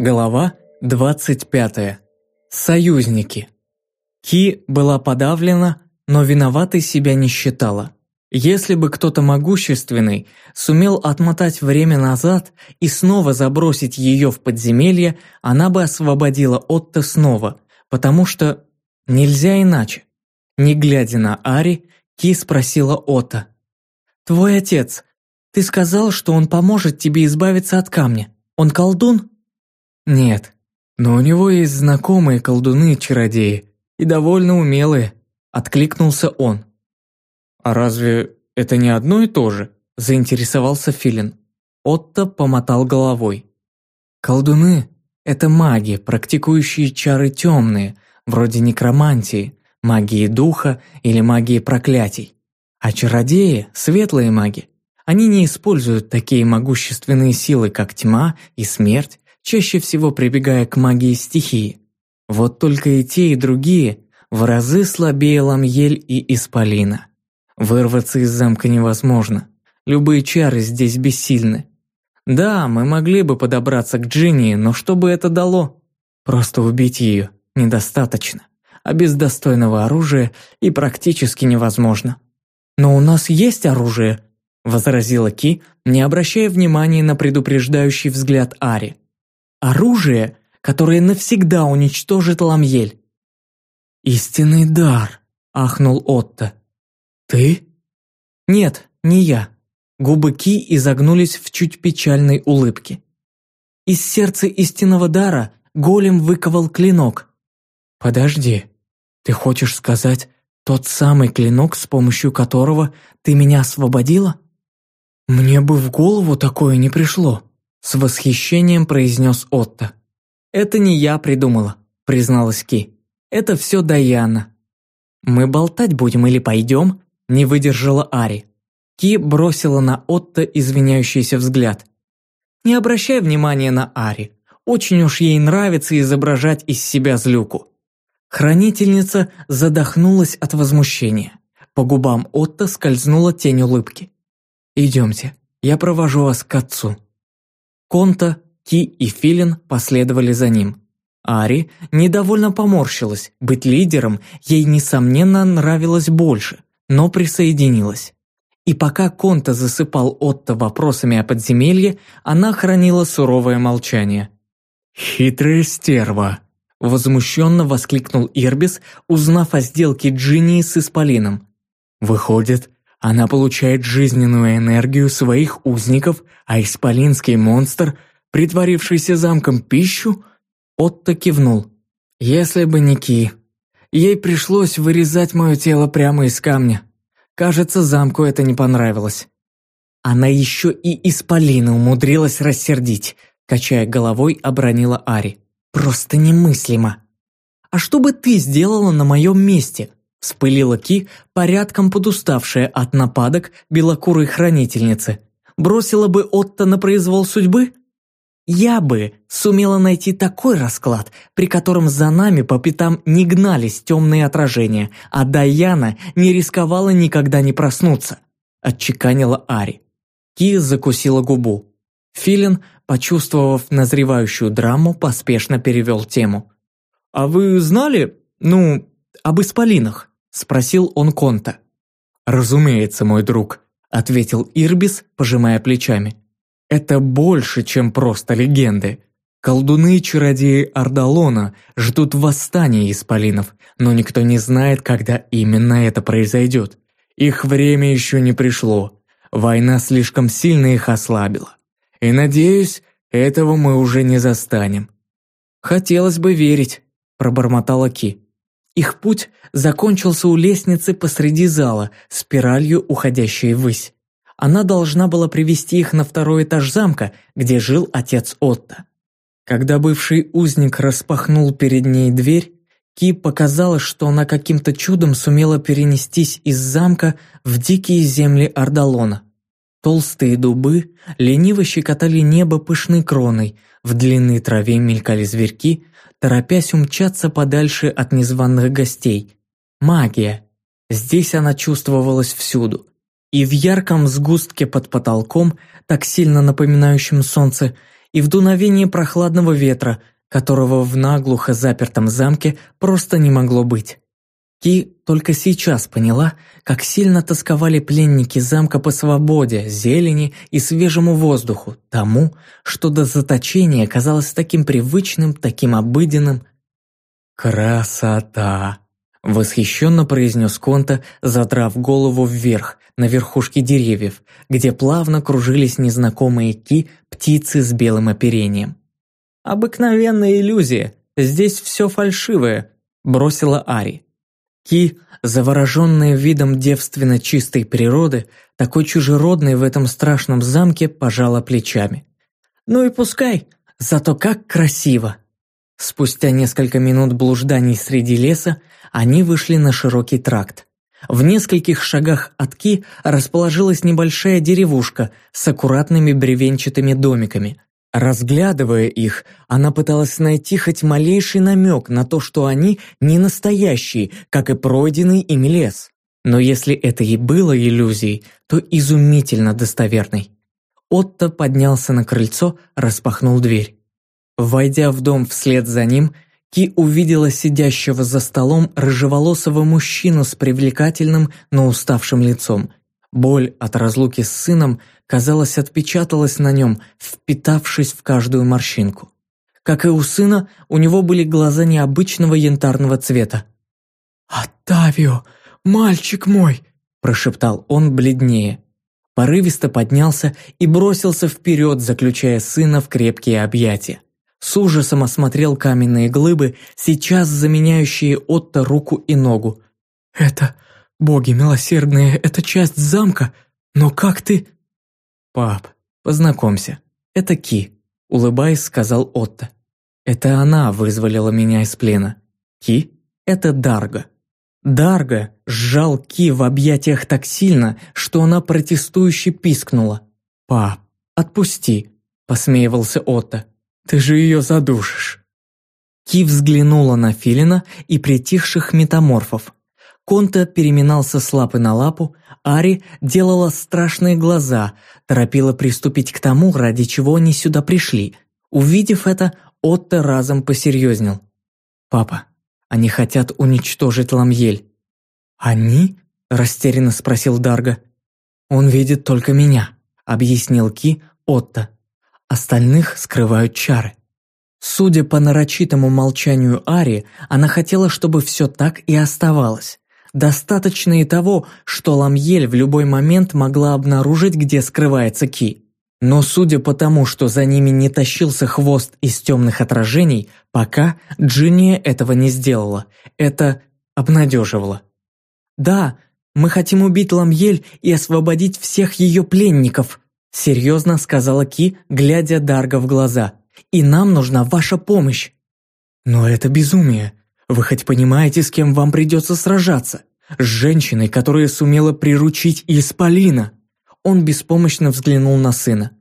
Глава 25. Союзники. Ки была подавлена, но виноватой себя не считала. Если бы кто-то могущественный сумел отмотать время назад и снова забросить ее в подземелье, она бы освободила Отто снова, потому что нельзя иначе. Не глядя на Ари, Ки спросила Отто. «Твой отец, ты сказал, что он поможет тебе избавиться от камня. Он колдун?» Нет, но у него есть знакомые колдуны-чародеи, и довольно умелые, откликнулся он. А разве это не одно и то же? Заинтересовался Филин. Отто помотал головой. Колдуны – это маги, практикующие чары темные, вроде некромантии, магии духа или магии проклятий. А чародеи – светлые маги. Они не используют такие могущественные силы, как тьма и смерть, чаще всего прибегая к магии стихии. Вот только и те, и другие в разы слабее Ламьель и Исполина. Вырваться из замка невозможно. Любые чары здесь бессильны. Да, мы могли бы подобраться к Джинни, но что бы это дало? Просто убить ее недостаточно, а без достойного оружия и практически невозможно. «Но у нас есть оружие», – возразила Ки, не обращая внимания на предупреждающий взгляд Ари. Оружие, которое навсегда уничтожит Ламьель. «Истинный дар», – ахнул Отто. «Ты?» «Нет, не я». Губы Ки изогнулись в чуть печальной улыбке. Из сердца истинного дара голем выковал клинок. «Подожди, ты хочешь сказать, тот самый клинок, с помощью которого ты меня освободила?» «Мне бы в голову такое не пришло», с восхищением произнес Отто. «Это не я придумала», призналась Ки. «Это все Даяна». «Мы болтать будем или пойдем?» не выдержала Ари. Ки бросила на Отто извиняющийся взгляд. «Не обращай внимания на Ари. Очень уж ей нравится изображать из себя злюку». Хранительница задохнулась от возмущения. По губам Отто скользнула тень улыбки. «Идемте, я провожу вас к отцу». Конта, Ки и Филин последовали за ним. Ари недовольно поморщилась, быть лидером ей, несомненно, нравилось больше, но присоединилась. И пока Конта засыпал Отто вопросами о подземелье, она хранила суровое молчание. «Хитрая стерва!» – возмущенно воскликнул Ирбис, узнав о сделке Джинни с Исполином. «Выходит, она получает жизненную энергию своих узников, а исполинский монстр, притворившийся замком пищу, Отто кивнул. Если бы не Ки. Ей пришлось вырезать мое тело прямо из камня. Кажется, замку это не понравилось. Она еще и Исполина умудрилась рассердить, качая головой, обронила Ари. Просто немыслимо. А что бы ты сделала на моем месте? Вспылила Ки, порядком подуставшая от нападок белокурой хранительницы. Бросила бы Отто на произвол судьбы? Я бы сумела найти такой расклад, при котором за нами по пятам не гнались темные отражения, а Даяна не рисковала никогда не проснуться, отчеканила Ари. Ки закусила губу. Филин, почувствовав назревающую драму, поспешно перевел тему. «А вы знали, ну, об исполинах?» – спросил он Конта. «Разумеется, мой друг», – ответил Ирбис, пожимая плечами. «Это больше, чем просто легенды. Колдуны и чародеи Ардалона ждут восстания исполинов, но никто не знает, когда именно это произойдет. Их время еще не пришло. Война слишком сильно их ослабила. И, надеюсь, этого мы уже не застанем». «Хотелось бы верить», – пробормотала Ки. Их путь закончился у лестницы посреди зала, спиралью уходящей ввысь. Она должна была привести их на второй этаж замка, где жил отец Отто. Когда бывший узник распахнул перед ней дверь, Ки показалось, что она каким-то чудом сумела перенестись из замка в дикие земли Ардалона. Толстые дубы лениво щекотали небо пышной кроной, в длинной траве мелькали зверьки, торопясь умчаться подальше от незваных гостей. Магия. Здесь она чувствовалась всюду. И в ярком сгустке под потолком, так сильно напоминающем солнце, и в дуновение прохладного ветра, которого в наглухо запертом замке просто не могло быть. Ки только сейчас поняла, как сильно тосковали пленники замка по свободе, зелени и свежему воздуху, тому, что до заточения казалось таким привычным, таким обыденным. «Красота!» – восхищенно произнес Конта, задрав голову вверх, на верхушке деревьев, где плавно кружились незнакомые ки, птицы с белым оперением. «Обыкновенная иллюзия, здесь все фальшивое», – бросила Ари. Ки, завороженная видом девственно чистой природы, такой чужеродной в этом страшном замке, пожала плечами. «Ну и пускай, зато как красиво!» Спустя несколько минут блужданий среди леса они вышли на широкий тракт. В нескольких шагах от Ки расположилась небольшая деревушка с аккуратными бревенчатыми домиками, Разглядывая их, она пыталась найти хоть малейший намек на то, что они не настоящие, как и пройденный ими лес. Но если это и было иллюзией, то изумительно достоверной. Отто поднялся на крыльцо, распахнул дверь. Войдя в дом вслед за ним, Ки увидела сидящего за столом рыжеволосого мужчину с привлекательным, но уставшим лицом. Боль от разлуки с сыном – казалось, отпечаталась на нем, впитавшись в каждую морщинку. Как и у сына, у него были глаза необычного янтарного цвета. «Оттавио, мальчик мой!» – прошептал он бледнее. Порывисто поднялся и бросился вперед, заключая сына в крепкие объятия. С ужасом осмотрел каменные глыбы, сейчас заменяющие Отто руку и ногу. «Это, боги милосердные, это часть замка, но как ты...» «Пап, познакомься, это Ки», – улыбаясь, сказал Отто. «Это она вызволила меня из плена. Ки – это Дарга». Дарга сжал Ки в объятиях так сильно, что она протестующе пискнула. «Пап, отпусти», – посмеивался Отто. «Ты же ее задушишь». Ки взглянула на Филина и притихших метаморфов. Конта переминался с лапы на лапу, Ари делала страшные глаза, торопила приступить к тому, ради чего они сюда пришли. Увидев это, Отто разом посерьезнел. «Папа, они хотят уничтожить Ламьель». «Они?» – растерянно спросил Дарга. «Он видит только меня», – объяснил Ки Отто. «Остальных скрывают чары». Судя по нарочитому молчанию Ари, она хотела, чтобы все так и оставалось. Достаточно и того, что Ламьель в любой момент могла обнаружить, где скрывается Ки. Но судя по тому, что за ними не тащился хвост из темных отражений, пока Джинния этого не сделала. Это обнадеживало. «Да, мы хотим убить Ламьель и освободить всех ее пленников», серьезно сказала Ки, глядя Дарга в глаза. «И нам нужна ваша помощь». «Но это безумие. Вы хоть понимаете, с кем вам придется сражаться? С женщиной, которая сумела приручить Исполина. Он беспомощно взглянул на сына.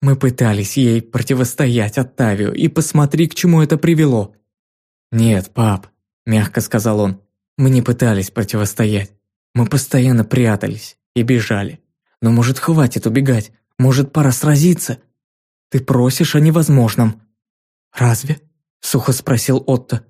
Мы пытались ей противостоять Оттавию, и посмотри, к чему это привело. «Нет, пап», – мягко сказал он, – «мы не пытались противостоять. Мы постоянно прятались и бежали. Но может хватит убегать, может пора сразиться. Ты просишь о невозможном». «Разве?» – сухо спросил Отто.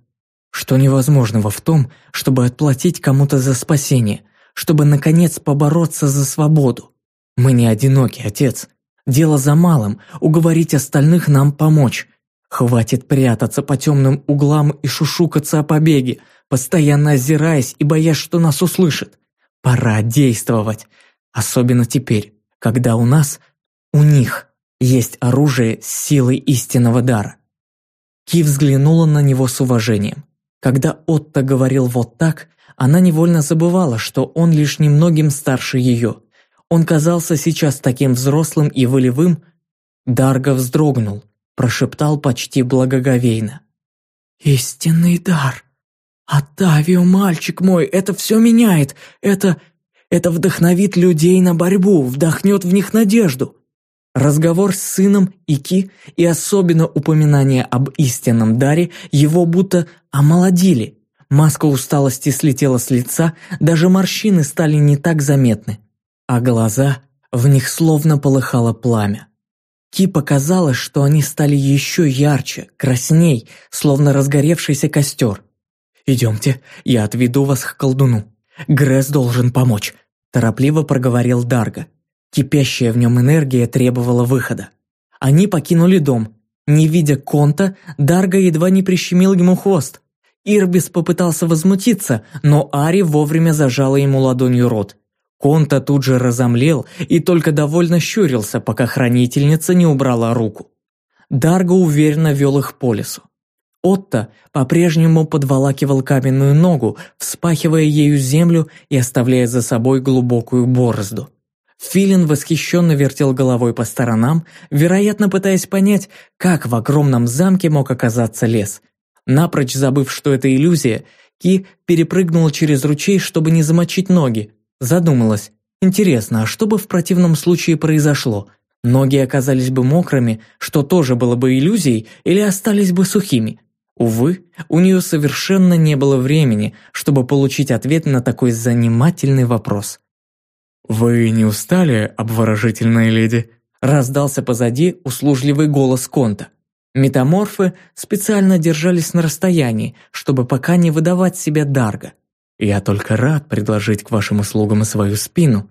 Что невозможного в том, чтобы отплатить кому-то за спасение, чтобы, наконец, побороться за свободу? Мы не одиноки, отец. Дело за малым – уговорить остальных нам помочь. Хватит прятаться по темным углам и шушукаться о побеге, постоянно озираясь и боясь, что нас услышат. Пора действовать. Особенно теперь, когда у нас, у них, есть оружие с силой истинного дара. Ки взглянула на него с уважением. Когда Отто говорил вот так, она невольно забывала, что он лишь немногим старше ее. Он казался сейчас таким взрослым и волевым. Дарго вздрогнул, прошептал почти благоговейно. «Истинный дар! Оттавио, мальчик мой, это все меняет! Это... это вдохновит людей на борьбу, вдохнет в них надежду!» Разговор с сыном Ики и особенно упоминание об истинном даре его будто омолодили. Маска усталости слетела с лица, даже морщины стали не так заметны. А глаза, в них словно полыхало пламя. Ки показалось, что они стали еще ярче, красней, словно разгоревшийся костер. «Идемте, я отведу вас к колдуну. Гресс должен помочь», – торопливо проговорил Дарга. Кипящая в нем энергия требовала выхода. Они покинули дом. Не видя Конта, Дарга едва не прищемил ему хвост. Ирбис попытался возмутиться, но Ари вовремя зажала ему ладонью рот. Конта тут же разомлел и только довольно щурился, пока хранительница не убрала руку. Дарго уверенно вел их по лесу. Отто по-прежнему подволакивал каменную ногу, вспахивая ею землю и оставляя за собой глубокую борозду. Филин восхищенно вертел головой по сторонам, вероятно пытаясь понять, как в огромном замке мог оказаться лес. Напрочь забыв, что это иллюзия, Ки перепрыгнула через ручей, чтобы не замочить ноги. Задумалась, интересно, а что бы в противном случае произошло? Ноги оказались бы мокрыми, что тоже было бы иллюзией, или остались бы сухими? Увы, у нее совершенно не было времени, чтобы получить ответ на такой занимательный вопрос. «Вы не устали, обворожительная леди?» раздался позади услужливый голос Конта. Метаморфы специально держались на расстоянии, чтобы пока не выдавать себя Дарга. «Я только рад предложить к вашим услугам свою спину».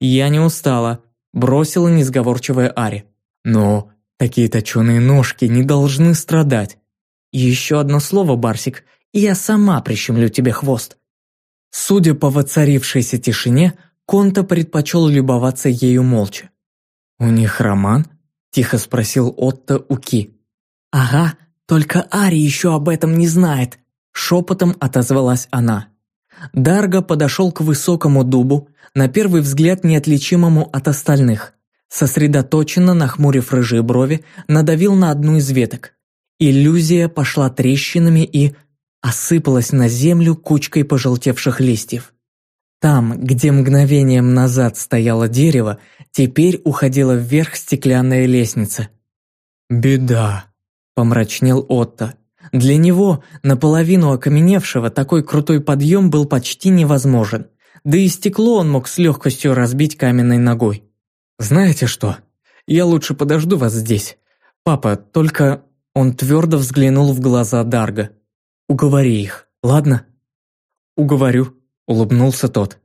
«Я не устала», – бросила несговорчивая Ари. «Но такие точеные ножки не должны страдать». «Еще одно слово, Барсик, и я сама прищемлю тебе хвост». Судя по воцарившейся тишине, Конта предпочел любоваться ею молча. «У них роман?» – тихо спросил Отто у Ки. «Ага, только Ари еще об этом не знает», – шепотом отозвалась она. Дарго подошел к высокому дубу, на первый взгляд неотличимому от остальных. Сосредоточенно, нахмурив рыжие брови, надавил на одну из веток. Иллюзия пошла трещинами и осыпалась на землю кучкой пожелтевших листьев. Там, где мгновением назад стояло дерево, теперь уходила вверх стеклянная лестница. «Беда», – помрачнел Отто. Для него, наполовину окаменевшего, такой крутой подъем был почти невозможен. Да и стекло он мог с легкостью разбить каменной ногой. «Знаете что? Я лучше подожду вас здесь. Папа, только...» Он твердо взглянул в глаза Дарга. «Уговори их, ладно?» «Уговорю», – улыбнулся тот.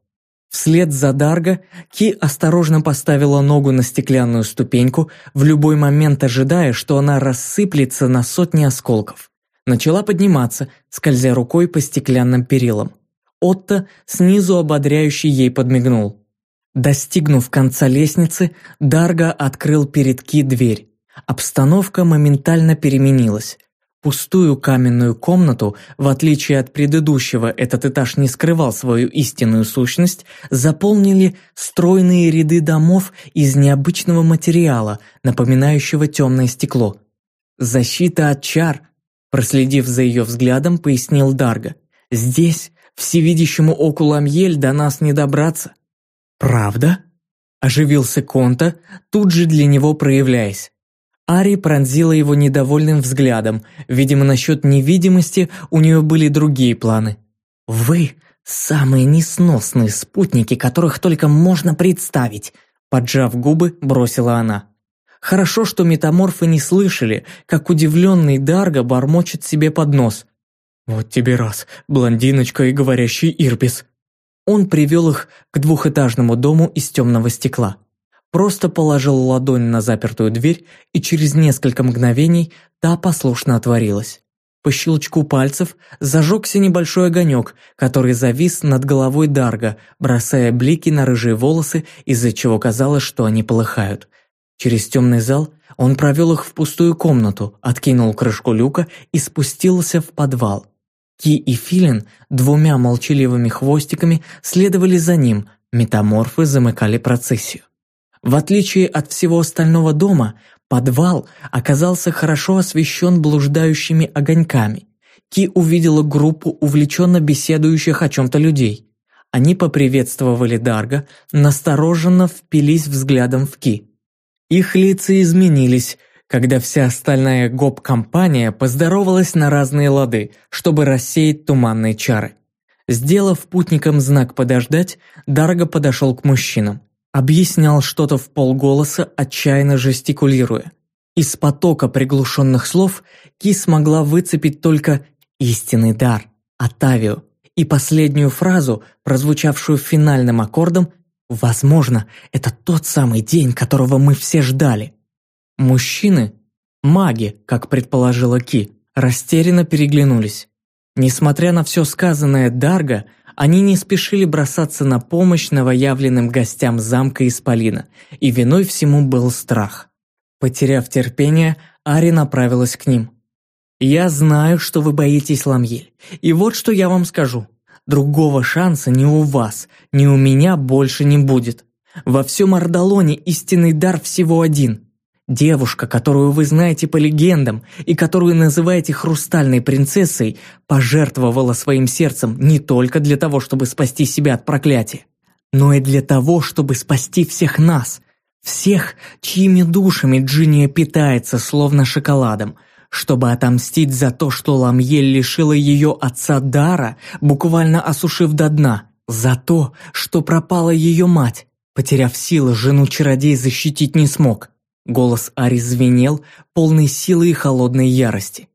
Вслед за Дарго Ки осторожно поставила ногу на стеклянную ступеньку, в любой момент ожидая, что она рассыплется на сотни осколков. Начала подниматься, скользя рукой по стеклянным перилам. Отто снизу ободряющий ей подмигнул. Достигнув конца лестницы, Дарго открыл перед Ки дверь. Обстановка моментально переменилась. Пустую каменную комнату, в отличие от предыдущего, этот этаж не скрывал свою истинную сущность, заполнили стройные ряды домов из необычного материала, напоминающего темное стекло. «Защита от чар», проследив за ее взглядом, пояснил Дарга. «Здесь, всевидящему оку Ламьель, до нас не добраться». «Правда?» – оживился Конта, тут же для него проявляясь. Ари пронзила его недовольным взглядом. Видимо, насчет невидимости у нее были другие планы. «Вы – самые несносные спутники, которых только можно представить», – поджав губы, бросила она. Хорошо, что метаморфы не слышали, как удивленный Дарго бормочет себе под нос. «Вот тебе раз, блондиночка и говорящий Ирбис». Он привел их к двухэтажному дому из темного стекла просто положил ладонь на запертую дверь, и через несколько мгновений та послушно отворилась. По щелчку пальцев зажегся небольшой огонек, который завис над головой Дарга, бросая блики на рыжие волосы, из-за чего казалось, что они полыхают. Через темный зал он провел их в пустую комнату, откинул крышку люка и спустился в подвал. Ки и Филин двумя молчаливыми хвостиками следовали за ним, метаморфы замыкали процессию. В отличие от всего остального дома, подвал оказался хорошо освещен блуждающими огоньками. Ки увидела группу увлеченно беседующих о чем-то людей. Они поприветствовали Дарга, настороженно впились взглядом в Ки. Их лица изменились, когда вся остальная гоп-компания поздоровалась на разные лады, чтобы рассеять туманные чары. Сделав путникам знак «подождать», Дарга подошел к мужчинам. Объяснял что-то в полголоса, отчаянно жестикулируя. Из потока приглушенных слов Ки смогла выцепить только «истинный дар», «Атавио» и последнюю фразу, прозвучавшую финальным аккордом «Возможно, это тот самый день, которого мы все ждали». Мужчины, маги, как предположила Ки, растерянно переглянулись. Несмотря на все сказанное Дарго, они не спешили бросаться на помощь новоявленным гостям замка Исполина, и виной всему был страх. Потеряв терпение, Ари направилась к ним. «Я знаю, что вы боитесь Ламьель, и вот что я вам скажу. Другого шанса ни у вас, ни у меня больше не будет. Во всем Ардалоне истинный дар всего один. Девушка, которую вы знаете по легендам и которую называете хрустальной принцессой, пожертвовала своим сердцем не только для того, чтобы спасти себя от проклятия, но и для того, чтобы спасти всех нас, всех, чьими душами Джиния питается, словно шоколадом, чтобы отомстить за то, что Ламьель лишила ее отца дара, буквально осушив до дна, за то, что пропала ее мать, потеряв силы, жену чародей защитить не смог – Голос Ари звенел, полный силы и холодной ярости.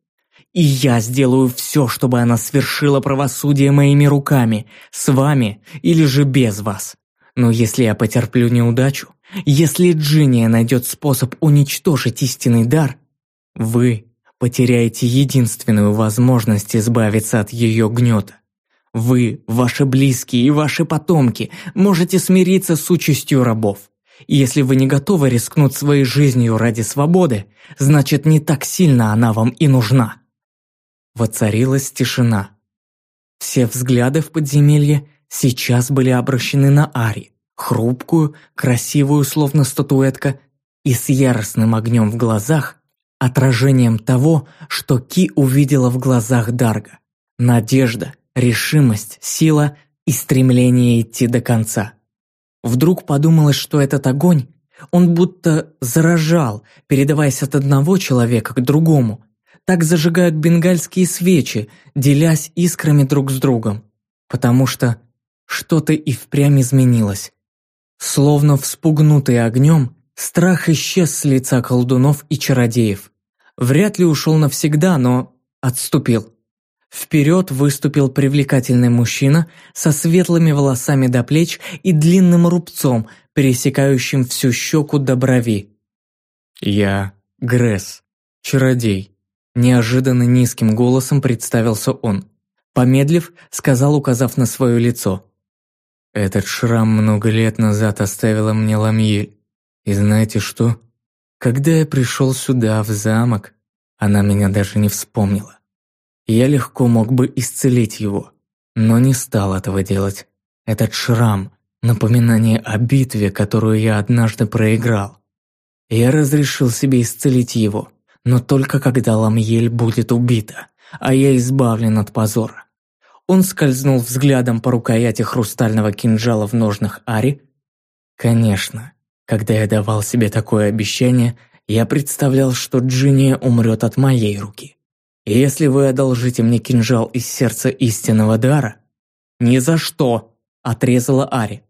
«И я сделаю все, чтобы она свершила правосудие моими руками, с вами или же без вас. Но если я потерплю неудачу, если Джиния найдет способ уничтожить истинный дар, вы потеряете единственную возможность избавиться от ее гнета. Вы, ваши близкие и ваши потомки можете смириться с участью рабов. И если вы не готовы рискнуть своей жизнью ради свободы, значит не так сильно она вам и нужна. Воцарилась тишина. Все взгляды в подземелье сейчас были обращены на Ари, хрупкую, красивую, словно статуэтка, и с яростным огнем в глазах, отражением того, что Ки увидела в глазах Дарга. Надежда, решимость, сила и стремление идти до конца. Вдруг подумалось, что этот огонь, он будто заражал, передаваясь от одного человека к другому. Так зажигают бенгальские свечи, делясь искрами друг с другом. Потому что что-то и впрямь изменилось. Словно вспугнутый огнем, страх исчез с лица колдунов и чародеев. Вряд ли ушел навсегда, но отступил. Вперед выступил привлекательный мужчина со светлыми волосами до плеч и длинным рубцом, пересекающим всю щеку до брови. «Я Гресс, чародей», – неожиданно низким голосом представился он. Помедлив, сказал, указав на свое лицо. «Этот шрам много лет назад оставила мне Ламьель. И знаете что? Когда я пришел сюда, в замок, она меня даже не вспомнила. Я легко мог бы исцелить его, но не стал этого делать. Этот шрам – напоминание о битве, которую я однажды проиграл. Я разрешил себе исцелить его, но только когда Ламьель будет убита, а я избавлен от позора. Он скользнул взглядом по рукояти хрустального кинжала в ножнах Ари. Конечно, когда я давал себе такое обещание, я представлял, что Джиния умрет от моей руки. Если вы одолжите мне кинжал из сердца истинного дара...» «Ни за что!» – отрезала Ари.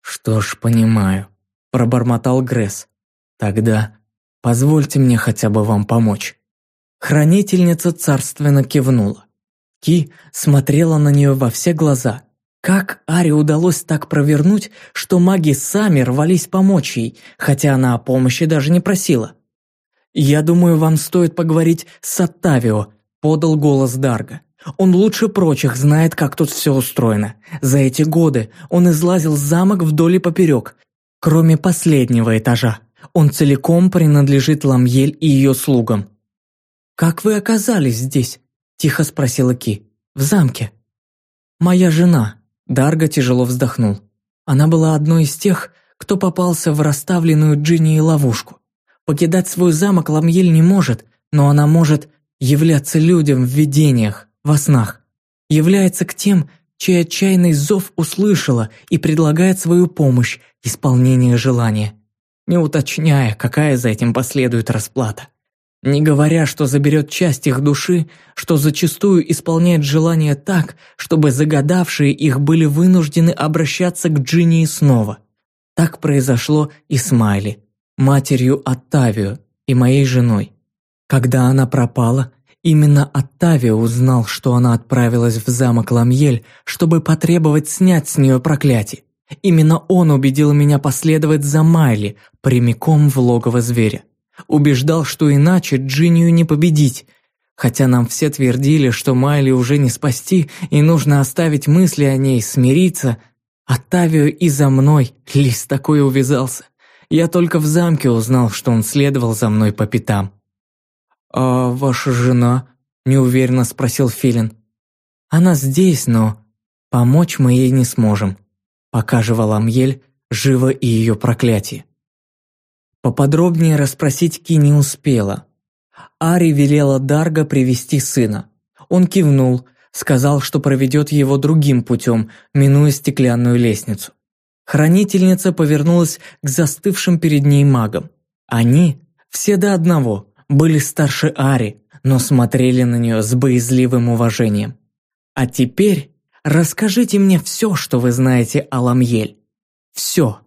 «Что ж, понимаю», – пробормотал Гресс. «Тогда позвольте мне хотя бы вам помочь». Хранительница царственно кивнула. Ки смотрела на нее во все глаза. Как Ари удалось так провернуть, что маги сами рвались помочь ей, хотя она о помощи даже не просила? «Я думаю, вам стоит поговорить с Оттавио», – подал голос Дарга. «Он лучше прочих знает, как тут все устроено. За эти годы он излазил замок вдоль и поперек, кроме последнего этажа. Он целиком принадлежит Ламьель и ее слугам». «Как вы оказались здесь?» – тихо спросила Ки. «В замке». «Моя жена», – Дарга тяжело вздохнул. Она была одной из тех, кто попался в расставленную Джинни ловушку. Покидать свой замок Ламьель не может, но она может являться людям в видениях, во снах. Является к тем, чей отчаянный зов услышала и предлагает свою помощь, исполнение желания, не уточняя, какая за этим последует расплата. Не говоря, что заберет часть их души, что зачастую исполняет желания так, чтобы загадавшие их были вынуждены обращаться к Джинни снова. Так произошло и с Майли, матерью Оттавио и моей женой. Когда она пропала, именно Оттавио узнал, что она отправилась в замок Ламьель, чтобы потребовать снять с нее проклятие. Именно он убедил меня последовать за Майли прямиком в логово зверя. Убеждал, что иначе Джинию не победить, хотя нам все твердили, что Майли уже не спасти и нужно оставить мысли о ней, смириться. Оттавио и за мной лис такой увязался. Я только в замке узнал, что он следовал за мной по пятам. «А ваша жена?» – неуверенно спросил Филин. «Она здесь, но помочь мы ей не сможем», пока жива живо и ее проклятие. Поподробнее расспросить Ки не успела. Ари велела Дарга привести сына. Он кивнул, сказал, что проведет его другим путем, минуя стеклянную лестницу. Хранительница повернулась к застывшим перед ней магам. Они, все до одного, были старше Ари, но смотрели на нее с боязливым уважением. «А теперь расскажите мне все, что вы знаете о Ламьель. Все!»